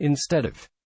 instead of